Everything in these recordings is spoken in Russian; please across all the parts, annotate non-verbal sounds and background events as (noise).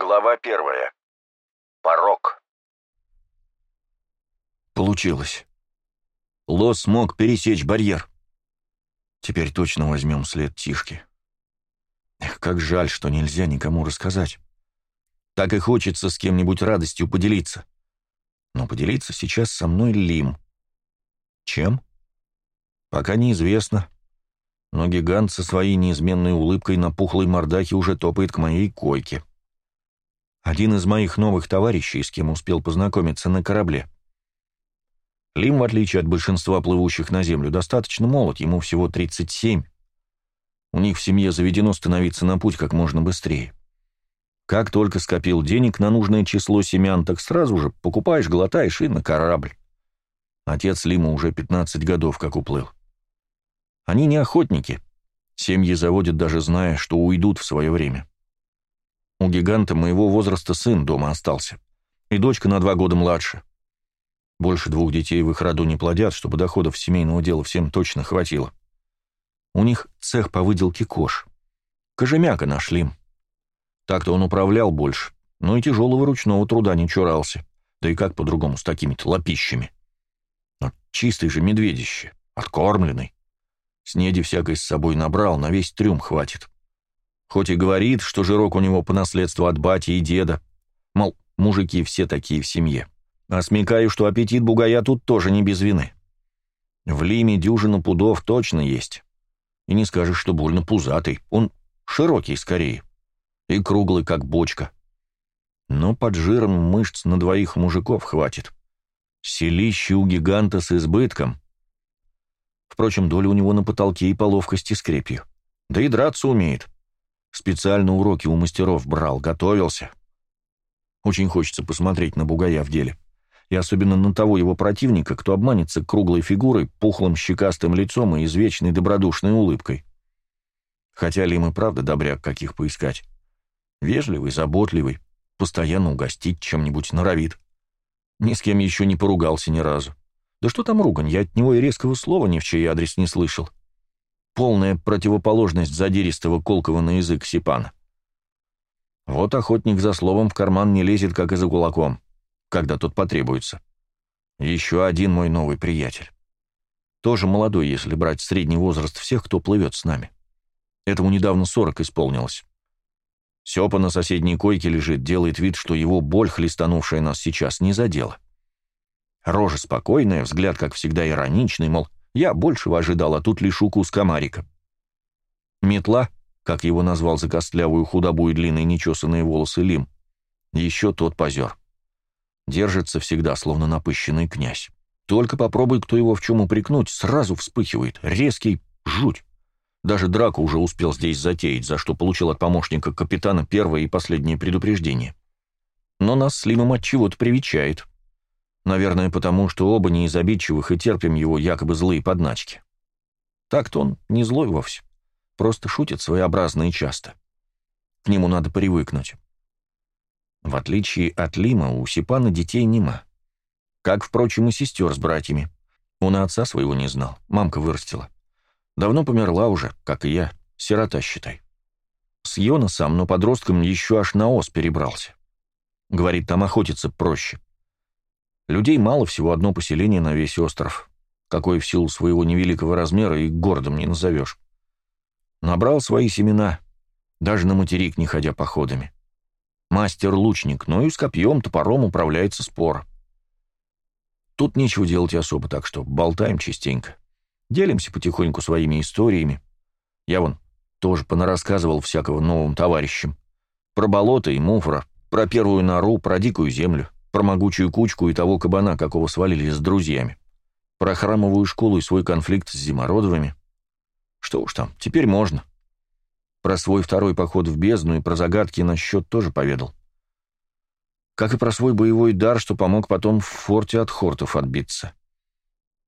Глава первая. Порог. Получилось. Лос смог пересечь барьер. Теперь точно возьмем след Тишки. Эх, как жаль, что нельзя никому рассказать. Так и хочется с кем-нибудь радостью поделиться. Но поделиться сейчас со мной Лим. Чем? Пока неизвестно. Но гигант со своей неизменной улыбкой на пухлой мордахе уже топает к моей койке. Один из моих новых товарищей, с кем успел познакомиться на корабле. Лим, в отличие от большинства плывущих на Землю, достаточно молод, ему всего 37. У них в семье заведено становиться на путь как можно быстрее. Как только скопил денег на нужное число семян, так сразу же покупаешь, глотаешь и на корабль. Отец Лима уже 15 годов как уплыл. Они не охотники. Семьи заводят, даже зная, что уйдут в свое время. У гиганта моего возраста сын дома остался. И дочка на два года младше. Больше двух детей в их роду не плодят, чтобы доходов семейного дела всем точно хватило. У них цех по выделке кож. Кожемяка нашли. Так-то он управлял больше, но и тяжелого ручного труда не чурался. Да и как по-другому с такими-то лопищами? Но чистый же медведище, откормленный. Снеди всякой с собой набрал, на весь трюм хватит. Хоть и говорит, что жирок у него по наследству от бати и деда. Мол, мужики все такие в семье. А смекаю, что аппетит бугая тут тоже не без вины. В Лиме дюжина пудов точно есть. И не скажешь, что больно пузатый. Он широкий скорее. И круглый, как бочка. Но под жиром мышц на двоих мужиков хватит. Селище у гиганта с избытком. Впрочем, доля у него на потолке и по ловкости скрепью. Да и драться умеет. Специально уроки у мастеров брал, готовился. Очень хочется посмотреть на бугая в деле. И особенно на того его противника, кто обманется круглой фигурой, пухлым щекастым лицом и извечной добродушной улыбкой. Хотя ли им правда добряк каких поискать? Вежливый, заботливый, постоянно угостить чем-нибудь норовит. Ни с кем еще не поругался ни разу. Да что там ругань, я от него и резкого слова ни в чей адрес не слышал полная противоположность задиристого колкого на язык Сипана. Вот охотник за словом в карман не лезет, как и за кулаком, когда тот потребуется. Еще один мой новый приятель. Тоже молодой, если брать средний возраст всех, кто плывет с нами. Этому недавно сорок исполнилось. Сёпа на соседней койке лежит, делает вид, что его боль, хлестанувшая нас сейчас, не задела. Рожа спокойная, взгляд, как всегда, ироничный, мол, я большего ожидал, а тут лишь укус комарика. Метла, как его назвал за костлявую худобу и длинные нечесанные волосы Лим, еще тот позер. Держится всегда, словно напыщенный князь. Только попробуй, кто его в чем упрекнуть, сразу вспыхивает, резкий жуть. Даже драку уже успел здесь затеять, за что получил от помощника капитана первое и последнее предупреждение. Но нас с Лимом от чего-то привечает. Наверное, потому что оба не из обидчивых и терпим его якобы злые подначки. Так-то он не злой вовсе, просто шутит своеобразно и часто. К нему надо привыкнуть. В отличие от Лима, у Сипана детей нема. Как, впрочем, и сестер с братьями. Он и отца своего не знал, мамка вырастила. Давно померла уже, как и я, сирота, считай. С Йонасом, но подростком еще аж на ос перебрался. Говорит, там охотиться проще. Людей мало, всего одно поселение на весь остров, какой в силу своего невеликого размера и городом не назовешь. Набрал свои семена, даже на материк не ходя походами. Мастер-лучник, но и с копьем, топором управляется спор. Тут нечего делать особо, так что болтаем частенько. Делимся потихоньку своими историями. Я вон тоже понарассказывал всякого новым товарищам. Про болото и муфра, про первую нору, про дикую землю про могучую кучку и того кабана, какого свалили с друзьями, про храмовую школу и свой конфликт с зимородовыми. Что уж там, теперь можно. Про свой второй поход в бездну и про загадки на счет тоже поведал. Как и про свой боевой дар, что помог потом в форте от хортов отбиться.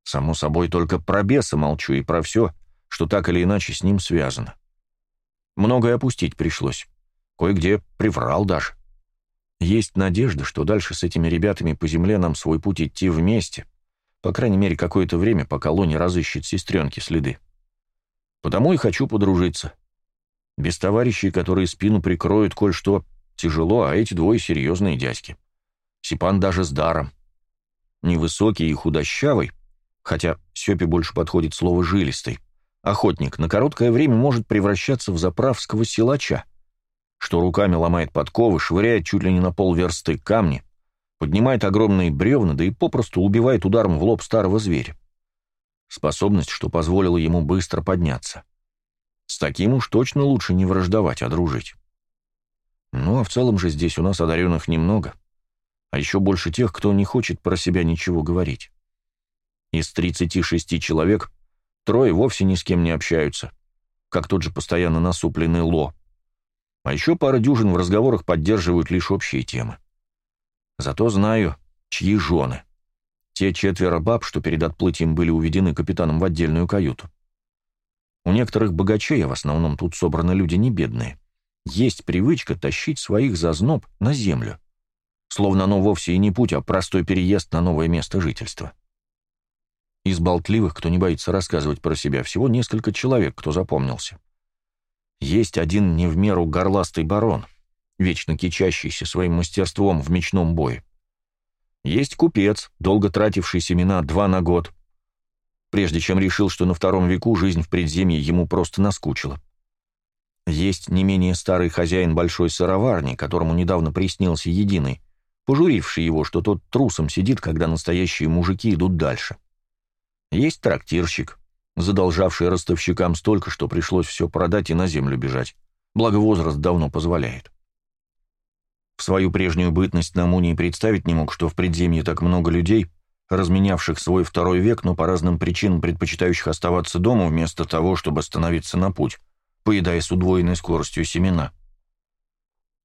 Само собой, только про беса молчу и про все, что так или иначе с ним связано. Многое опустить пришлось. Кое-где приврал даже. Есть надежда, что дальше с этими ребятами по земле нам свой путь идти вместе, по крайней мере, какое-то время, пока Лони разыщет сестренки следы. Потому и хочу подружиться. Без товарищей, которые спину прикроют, коль что, тяжело, а эти двое серьезные дядьки. Сипан даже с даром. Невысокий и худощавый, хотя Сёпе больше подходит слово «жилистый», охотник на короткое время может превращаться в заправского силача, что руками ломает подковы, швыряет чуть ли не на полверсты камни, поднимает огромные бревна, да и попросту убивает ударом в лоб старого зверя. Способность, что позволила ему быстро подняться. С таким уж точно лучше не враждовать, а дружить. Ну, а в целом же здесь у нас одаренных немного. А еще больше тех, кто не хочет про себя ничего говорить. Из 36 человек трое вовсе ни с кем не общаются, как тот же постоянно насупленный Ло. А еще пара дюжин в разговорах поддерживают лишь общие темы. Зато знаю, чьи жены. Те четверо баб, что перед отплытием были уведены капитаном в отдельную каюту. У некоторых богачей, а в основном тут собраны люди не бедные, есть привычка тащить своих зазноб на землю. Словно оно вовсе и не путь, а простой переезд на новое место жительства. Из болтливых, кто не боится рассказывать про себя, всего несколько человек, кто запомнился. Есть один не в меру горластый барон, вечно кичащийся своим мастерством в мечном бое. Есть купец, долго тративший семена два на год, прежде чем решил, что на втором веку жизнь в предземье ему просто наскучила. Есть не менее старый хозяин большой сыроварни, которому недавно приснился единый, пожуривший его, что тот трусом сидит, когда настоящие мужики идут дальше. Есть трактирщик, задолжавший ростовщикам столько, что пришлось все продать и на землю бежать. Благо возраст давно позволяет. В свою прежнюю бытность на Мунии представить не мог, что в предземье так много людей, разменявших свой второй век, но по разным причинам предпочитающих оставаться дома вместо того, чтобы становиться на путь, поедая с удвоенной скоростью семена.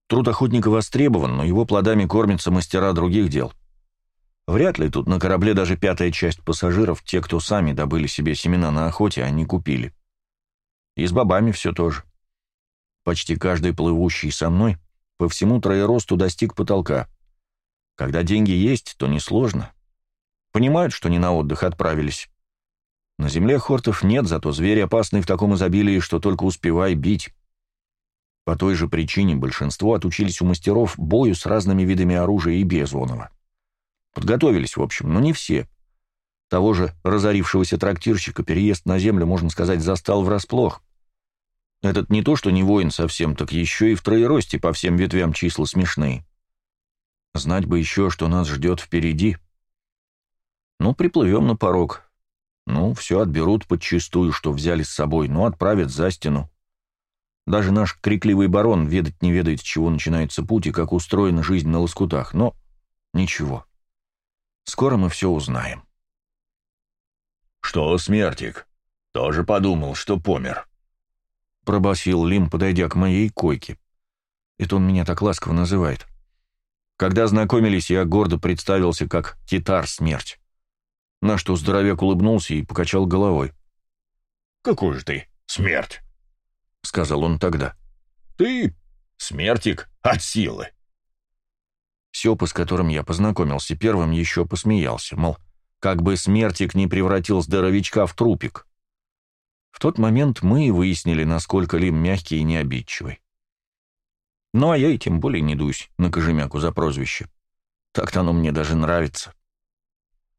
Труд охотника востребован, но его плодами кормятся мастера других дел — Вряд ли тут на корабле даже пятая часть пассажиров, те, кто сами добыли себе семена на охоте, они купили. И с бабами все тоже. Почти каждый плывущий со мной по всему троеросту достиг потолка. Когда деньги есть, то несложно. Понимают, что не на отдых отправились. На земле хортов нет, зато зверь опасный в таком изобилии, что только успевай бить. По той же причине большинство отучились у мастеров бою с разными видами оружия и безвонова. Подготовились, в общем, но не все. Того же разорившегося трактирщика переезд на землю, можно сказать, застал врасплох. Этот не то, что не воин совсем, так еще и в троеросте по всем ветвям числа смешные. Знать бы еще, что нас ждет впереди. Ну, приплывем на порог. Ну, все отберут подчистую, что взяли с собой, ну, отправят за стену. Даже наш крикливый барон ведать не ведает, с чего начинается путь и как устроена жизнь на лоскутах, но ничего. Скоро мы все узнаем. «Что, смертик, тоже подумал, что помер?» Пробасил Лим, подойдя к моей койке. Это он меня так ласково называет. Когда знакомились, я гордо представился как Титар Смерть. На что здоровяк улыбнулся и покачал головой. «Какой же ты смерть?» — сказал он тогда. «Ты смертик от силы». Сёпа, с которым я познакомился первым, еще посмеялся, мол, как бы смертик не превратил здоровячка в трупик. В тот момент мы и выяснили, насколько Лим мягкий и необидчивый. Ну, а я и тем более не дуюсь на Кожемяку за прозвище. Так-то оно мне даже нравится.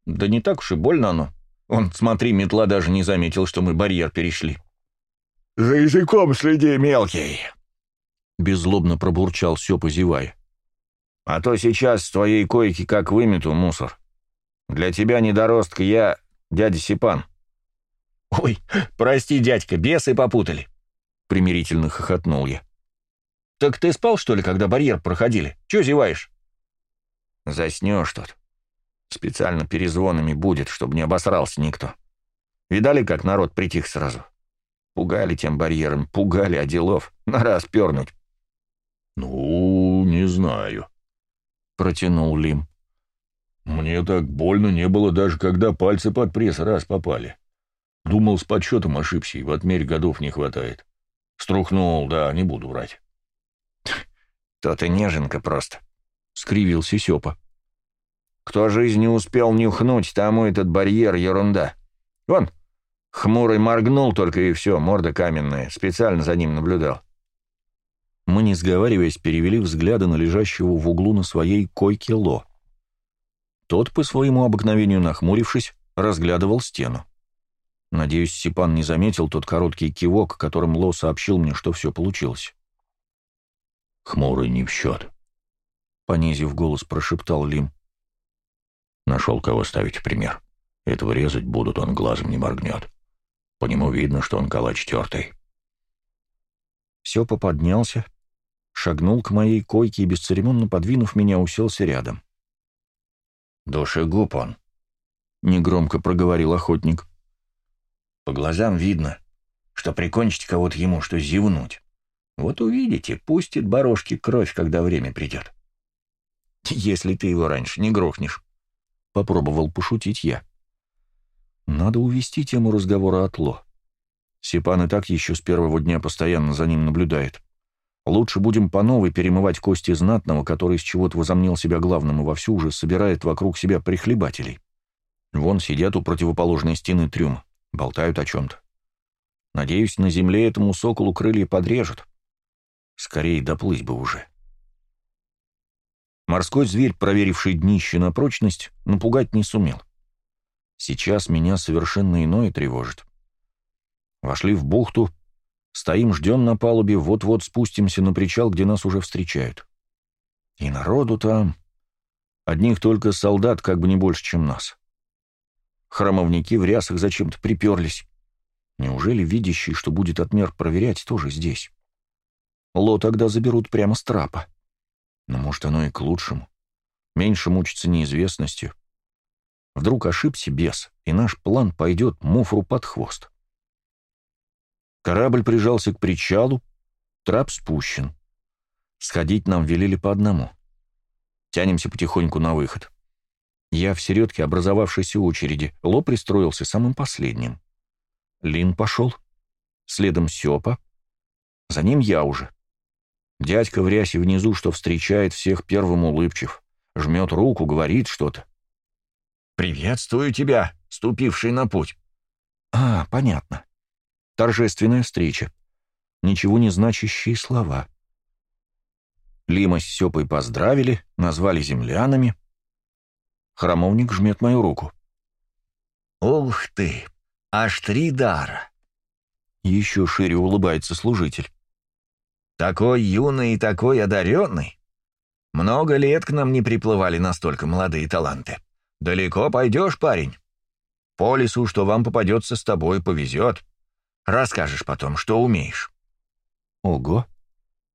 Да не так уж и больно оно. Он, смотри, метла даже не заметил, что мы барьер перешли. «За языком следи, мелкий!» Беззлобно пробурчал Сёпа, зевая. А то сейчас с твоей койки как вымету мусор. Для тебя недоростка я дядя Сипан». «Ой, прости, дядька, бесы попутали», — примирительно хохотнул я. «Так ты спал, что ли, когда барьер проходили? Чего зеваешь?» «Заснешь тут. Специально перезвонами будет, чтобы не обосрался никто. Видали, как народ притих сразу? Пугали тем барьером, пугали, а делов на раз пернуть». «Ну, не знаю», протянул Лим. «Мне так больно не было, даже когда пальцы под пресс раз попали. Думал, с подсчетом ошибся, и в отмере годов не хватает. Струхнул, да, не буду врать». (laughs) «То ты неженка просто», — скривился Сёпа. «Кто жизнь не успел нюхнуть, тому этот барьер ерунда. Вон, хмурый моргнул только и все, морда каменная, специально за ним наблюдал». Мы, не сговариваясь, перевели взгляды на лежащего в углу на своей койке Ло. Тот, по своему обыкновению нахмурившись, разглядывал стену. Надеюсь, Сипан не заметил тот короткий кивок, которым Ло сообщил мне, что все получилось. «Хмурый не в счет», — понизив голос, прошептал Лим. «Нашел, кого ставить в пример. Этого резать будут, он глазом не моргнет. По нему видно, что он калач тертый». Сёпа поднялся, шагнул к моей койке и, бесцеремонно подвинув меня, уселся рядом. «Душегуб он», — негромко проговорил охотник. «По глазам видно, что прикончить кого-то ему, что зевнуть. Вот увидите, пустит барошки кровь, когда время придет. Если ты его раньше не грохнешь», — попробовал пошутить я. «Надо увести тему разговора от Ло. Сипан и так еще с первого дня постоянно за ним наблюдает. Лучше будем по новой перемывать кости знатного, который с чего-то возомнил себя главным и вовсю уже собирает вокруг себя прихлебателей. Вон сидят у противоположной стены трюма, болтают о чем-то. Надеюсь, на земле этому соколу крылья подрежут. Скорее доплыть бы уже. Морской зверь, проверивший днище на прочность, напугать не сумел. Сейчас меня совершенно иное тревожит. Вошли в бухту, стоим, ждем на палубе, вот-вот спустимся на причал, где нас уже встречают. И народу там... Одних только солдат, как бы не больше, чем нас. Храмовники в рясах зачем-то приперлись. Неужели видящий, что будет отмер проверять, тоже здесь? Ло тогда заберут прямо с трапа. Но может оно и к лучшему. Меньше мучиться неизвестностью. Вдруг ошибся бес, и наш план пойдет муфру под хвост. Корабль прижался к причалу, трап спущен. Сходить нам велели по одному. Тянемся потихоньку на выход. Я в середке образовавшейся очереди, Ло пристроился самым последним. Лин пошел, следом Сёпа, за ним я уже. Дядька в рясе внизу, что встречает всех первым улыбчив, жмет руку, говорит что-то. «Приветствую тебя, ступивший на путь». «А, понятно. Торжественная встреча. Ничего не значащие слова. Лима с Сёпой поздравили, назвали землянами. Храмовник жмет мою руку. «Ух ты! Аж три дара!» Еще шире улыбается служитель. «Такой юный и такой одаренный! Много лет к нам не приплывали настолько молодые таланты. Далеко пойдешь, парень. По лесу, что вам попадется с тобой, повезет. Расскажешь потом, что умеешь». Ого,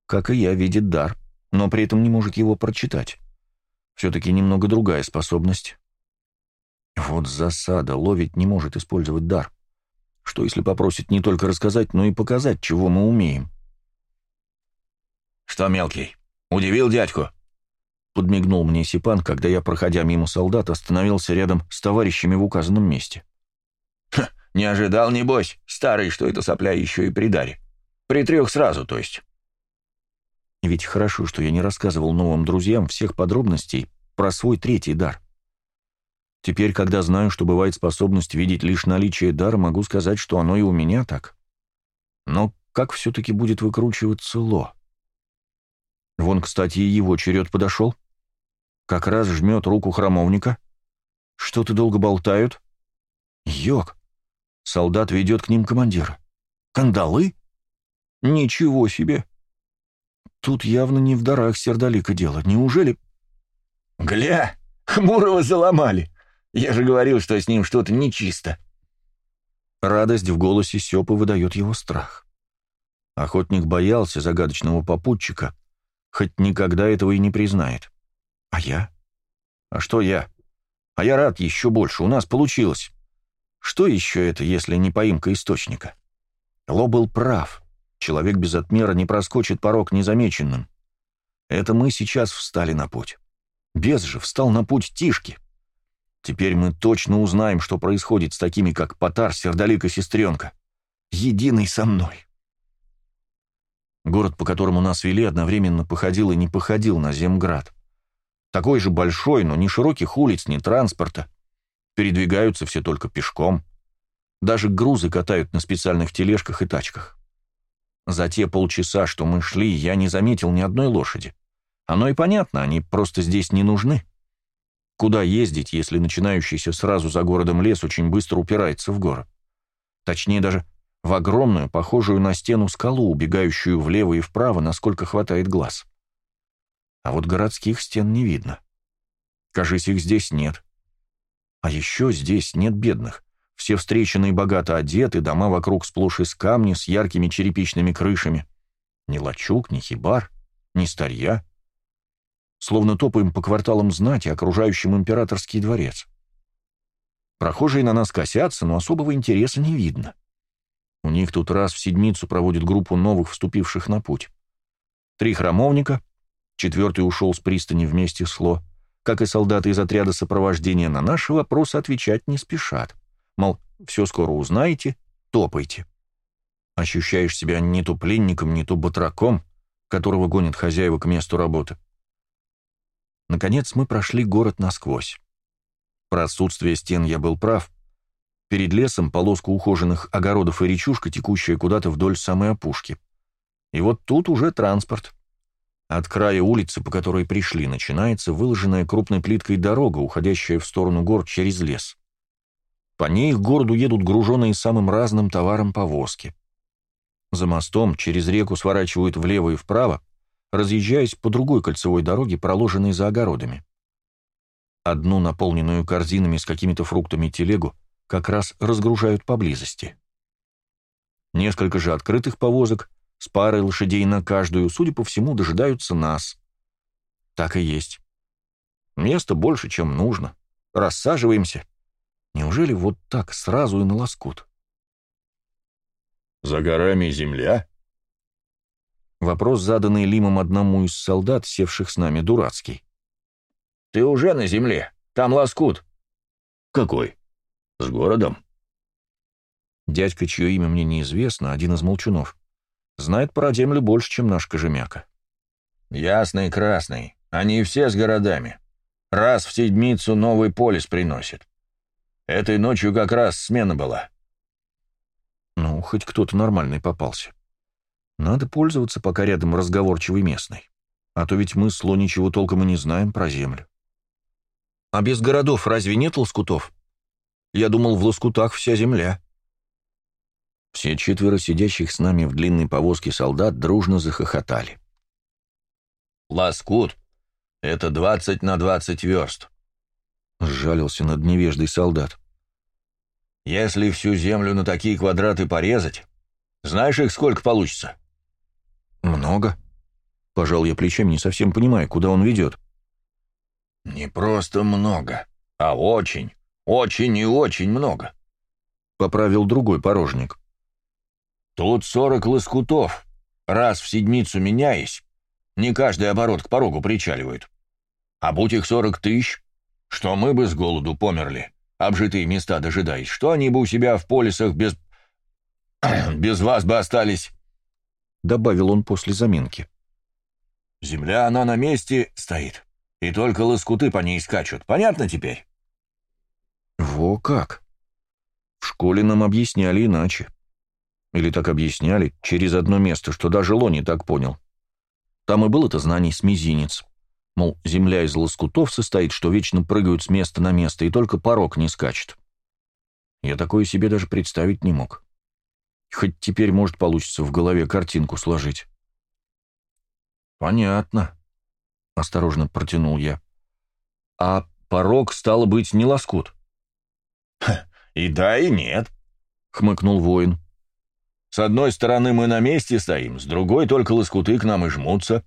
как и я, видит дар, но при этом не может его прочитать. Все-таки немного другая способность. Вот засада, ловить не может использовать дар. Что если попросит не только рассказать, но и показать, чего мы умеем? «Что, мелкий, удивил дядьку?» Подмигнул мне Сипан, когда я, проходя мимо солдат, остановился рядом с товарищами в указанном месте. Не ожидал, небось, старый, что это сопля еще и при даре. При трех сразу, то есть. Ведь хорошо, что я не рассказывал новым друзьям всех подробностей про свой третий дар. Теперь, когда знаю, что бывает способность видеть лишь наличие дара, могу сказать, что оно и у меня так. Но как все-таки будет выкручиваться Ло? Вон, кстати, и его черед подошел. Как раз жмет руку храмовника. Что-то долго болтают. Йог, Солдат ведет к ним командира. Кандалы? Ничего себе! Тут явно не в дарах сердолика дело. Неужели... Гля, Хмурого заломали. Я же говорил, что с ним что-то нечисто. Радость в голосе Сёпы выдает его страх. Охотник боялся загадочного попутчика, хоть никогда этого и не признает. А я? А что я? А я рад еще больше, у нас получилось. Что еще это, если не поимка источника? Ло был прав. Человек без отмера не проскочит порог незамеченным. Это мы сейчас встали на путь. Без же встал на путь Тишки. Теперь мы точно узнаем, что происходит с такими, как Потар, Сердолик и Сестренка. Единый со мной. Город, по которому нас вели, одновременно походил и не походил на Земград. Такой же большой, но ни широких улиц, ни транспорта. Передвигаются все только пешком. Даже грузы катают на специальных тележках и тачках. За те полчаса, что мы шли, я не заметил ни одной лошади. Оно и понятно, они просто здесь не нужны. Куда ездить, если начинающийся сразу за городом лес очень быстро упирается в горы? Точнее, даже в огромную, похожую на стену скалу, убегающую влево и вправо, насколько хватает глаз. А вот городских стен не видно. Кажись, их здесь нет. А еще здесь нет бедных. Все встреченные богато одеты, дома вокруг сплошь из камня с яркими черепичными крышами. Ни лачуг, ни хибар, ни старья. Словно топаем по кварталам знати, окружающим императорский дворец. Прохожие на нас косятся, но особого интереса не видно. У них тут раз в седмицу проводят группу новых вступивших на путь. Три храмовника, четвертый ушел с пристани вместе с Ло, как и солдаты из отряда сопровождения на наши вопросы отвечать не спешат. Мол, все скоро узнаете, топайте. Ощущаешь себя не то пленником, не то батраком, которого гонят хозяева к месту работы. Наконец мы прошли город насквозь. Про отсутствие стен я был прав. Перед лесом полоска ухоженных огородов и речушка, текущая куда-то вдоль самой опушки. И вот тут уже транспорт. От края улицы, по которой пришли, начинается выложенная крупной плиткой дорога, уходящая в сторону гор через лес. По ней к городу едут груженные самым разным товаром повозки. За мостом через реку сворачивают влево и вправо, разъезжаясь по другой кольцевой дороге, проложенной за огородами. Одну наполненную корзинами с какими-то фруктами телегу как раз разгружают поблизости. Несколько же открытых повозок с парой лошадей на каждую, судя по всему, дожидаются нас. Так и есть. Места больше, чем нужно. Рассаживаемся. Неужели вот так сразу и на лоскут? «За горами земля?» Вопрос, заданный Лимом одному из солдат, севших с нами, дурацкий. «Ты уже на земле. Там лоскут». «Какой? С городом?» Дядька, чье имя мне неизвестно, один из молчунов, знает про землю больше, чем наш Кожемяка. «Ясный красный. Они все с городами. Раз в седмицу новый полис приносит. Этой ночью как раз смена была». Ну, хоть кто-то нормальный попался. Надо пользоваться, пока рядом разговорчивый местный. А то ведь мы с Ло ничего толком и не знаем про землю. А без городов разве нет лоскутов? Я думал, в лоскутах вся земля. Все четверо сидящих с нами в длинной повозке солдат дружно захохотали. «Лоскут — это двадцать на двадцать верст», — сжалился над невеждой солдат. «Если всю землю на такие квадраты порезать, знаешь их сколько получится?» «Много?» Пожал я плечами, не совсем понимая, куда он ведет. «Не просто много, а очень, очень и очень много», — поправил другой порожник. «Тут сорок лоскутов, раз в седмицу меняясь, не каждый оборот к порогу причаливает. А будь их сорок тысяч, что мы бы с голоду померли, обжитые места дожидаясь, что они бы у себя в полисах без... (clears throat) без вас бы остались». — добавил он после заминки. «Земля, она на месте стоит, и только лоскуты по ней скачут. Понятно теперь?» «Во как! В школе нам объясняли иначе. Или так объясняли, через одно место, что даже Лони так понял. Там и был это знаний с мизинец. Мол, земля из лоскутов состоит, что вечно прыгают с места на место, и только порог не скачет. Я такое себе даже представить не мог. Хоть теперь, может, получится в голове картинку сложить. «Понятно», — осторожно протянул я. «А порог, стало быть, не лоскут?» «И да, и нет», — хмыкнул воин. «С одной стороны мы на месте стоим, с другой только лоскуты к нам и жмутся.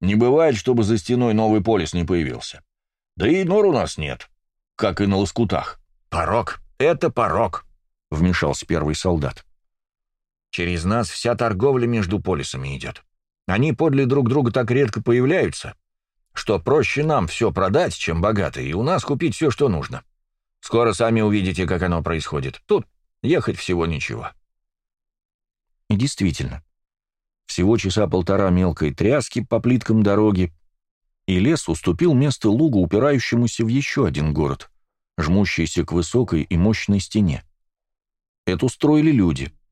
Не бывает, чтобы за стеной новый полис не появился. Да и нор у нас нет, как и на лоскутах. Порог — это порог», — вмешался первый солдат. Через нас вся торговля между полисами идет. Они подле друг друга так редко появляются, что проще нам все продать, чем богатые, и у нас купить все, что нужно. Скоро сами увидите, как оно происходит. Тут ехать всего ничего». И действительно, всего часа полтора мелкой тряски по плиткам дороги, и лес уступил место лугу, упирающемуся в еще один город, жмущийся к высокой и мощной стене. Это устроили люди —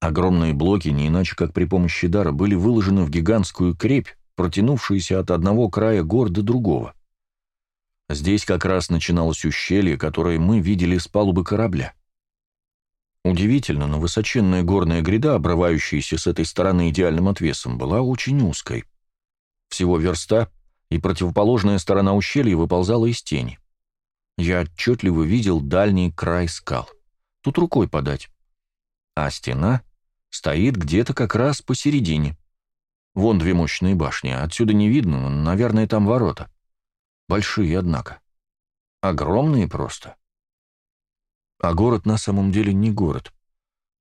Огромные блоки, не иначе как при помощи дара, были выложены в гигантскую крепь, протянувшуюся от одного края гор до другого. Здесь как раз начиналось ущелье, которое мы видели с палубы корабля. Удивительно, но высоченная горная гряда, обрывающаяся с этой стороны идеальным отвесом, была очень узкой. Всего верста, и противоположная сторона ущелья выползала из тени. Я отчетливо видел дальний край скал. Тут рукой подать. А стена стоит где-то как раз посередине. Вон две мощные башни, отсюда не видно, но, наверное, там ворота. Большие, однако. Огромные просто. А город на самом деле не город.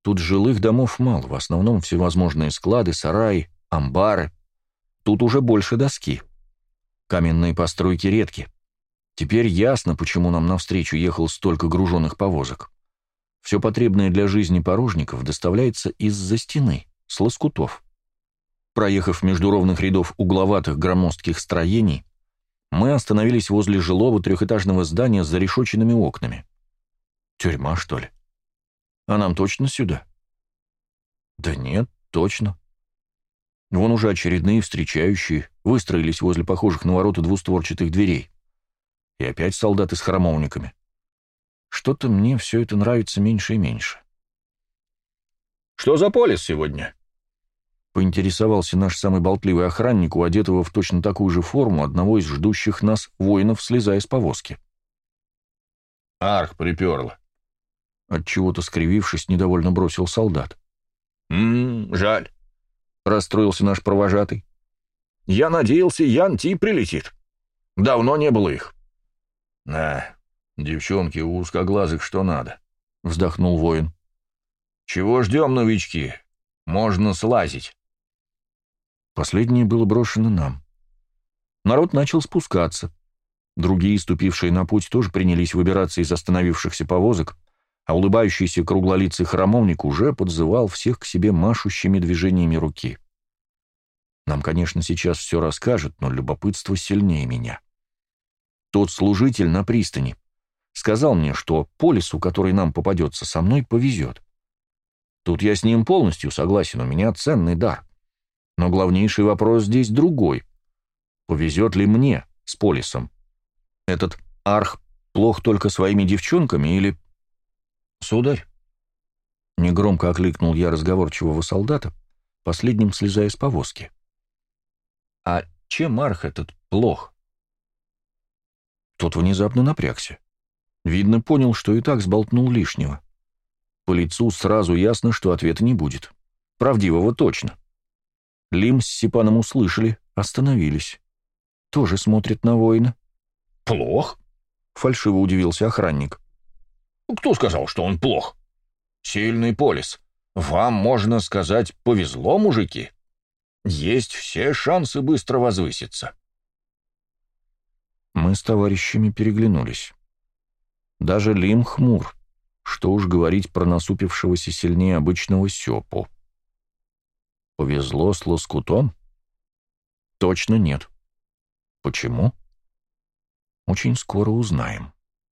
Тут жилых домов мало, в основном всевозможные склады, сараи, амбары. Тут уже больше доски. Каменные постройки редки. Теперь ясно, почему нам навстречу ехал столько груженных повозок. Все потребное для жизни порожников доставляется из-за стены, с лоскутов. Проехав между ровных рядов угловатых громоздких строений, мы остановились возле жилого трехэтажного здания с зарешоченными окнами. Тюрьма, что ли? А нам точно сюда? Да нет, точно. Вон уже очередные встречающие выстроились возле похожих на ворота двустворчатых дверей. И опять солдаты с храмовниками. Что-то мне все это нравится меньше и меньше. «Что за полис сегодня?» Поинтересовался наш самый болтливый охранник, у одетого в точно такую же форму одного из ждущих нас воинов, слезая с повозки. «Арх приперла», Отчего-то скривившись, недовольно бросил солдат. «Ммм, жаль», — расстроился наш провожатый. «Я надеялся, Ян Ти прилетит. Давно не было их». «На, девчонки у узкоглазых что надо», — вздохнул воин. «Чего ждем, новички? Можно слазить». Последнее было брошено нам. Народ начал спускаться. Другие, ступившие на путь, тоже принялись выбираться из остановившихся повозок, а улыбающийся круглолицый храмовник уже подзывал всех к себе машущими движениями руки. Нам, конечно, сейчас все расскажет, но любопытство сильнее меня. Тот служитель на пристани сказал мне, что по лесу, который нам попадется, со мной повезет. Тут я с ним полностью согласен, у меня ценный дар. Но главнейший вопрос здесь другой. Повезет ли мне с полисом? Этот арх плох только своими девчонками или «Сударь!» Негромко окликнул я разговорчивого солдата, последним слезая с повозки. «А чем арх этот плох?» Тот внезапно напрягся. Видно, понял, что и так сболтнул лишнего. По лицу сразу ясно, что ответа не будет. Правдивого точно. Лим с Сипаном услышали, остановились. Тоже смотрят на воина. «Плох?» — фальшиво удивился охранник. Кто сказал, что он плох? Сильный полис. Вам, можно сказать, повезло, мужики. Есть все шансы быстро возвыситься. Мы с товарищами переглянулись. Даже Лим хмур. Что уж говорить про насупившегося сильнее обычного Сёпу. Повезло с лоскутом? Точно нет. Почему? Очень скоро узнаем.